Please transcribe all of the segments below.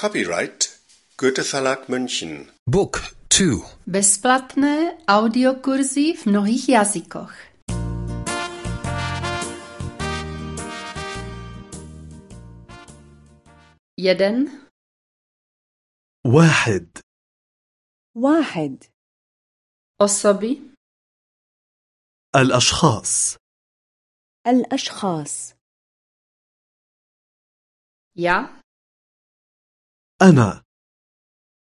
Copyright Goethe Verlag München. Book 2. Bezplatné audiokurzy v mnohých jazykoch. Jeden, واحد واحد osoby, الأشخاص الأشخاص ja, أنا.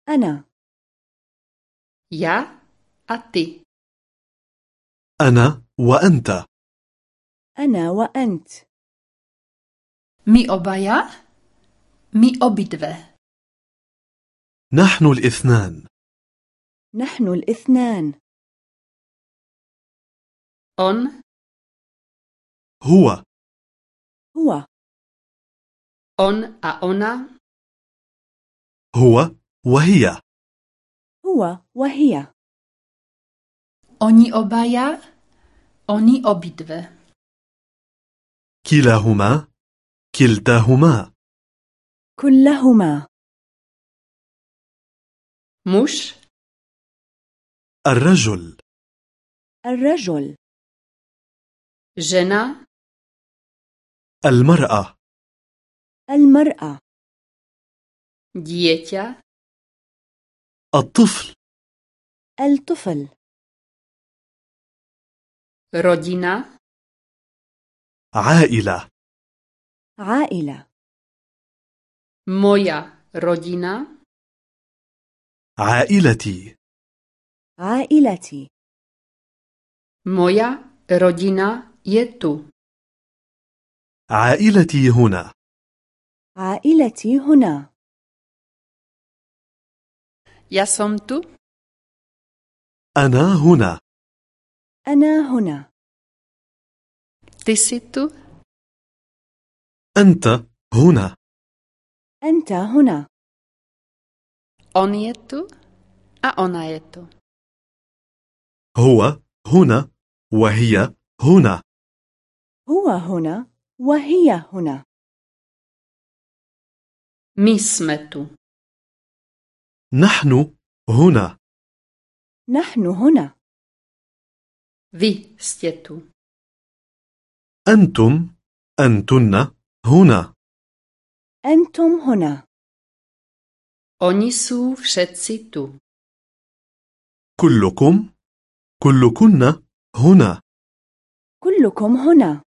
أنا. a ty. أنا وأنت. أنا وأنت. My obaja, my obidve. نحن الاثنان. نحن الاثنان. On, هو. هو. on a ona, هو وهي. هو وهي. Oni obaja, oni obidve. كلاهما كلتاهما. كلهما. Muž, الرجل. الرجل. Žena, المرأة. المرأة. Dieťa, الطفل الطفل rodina, عائلة عائلة moja rodina, عائلتي عائلتي moja rodina je tu. عائلتي هنا عائلتي هنا Som tu, أنا هنا. أنا هنا. tu, أنت هنا. أنت هنا. on je tu a ona je tu. هو هنا وهي هنا. هو هنا وهي هنا. sme tu. نحن هنا. نحن هنا. Ste tu. أنتم أنتن هنا. أنتم هنا. Oni sú všetci tu. كلكم كلكن هنا. كلكم هنا.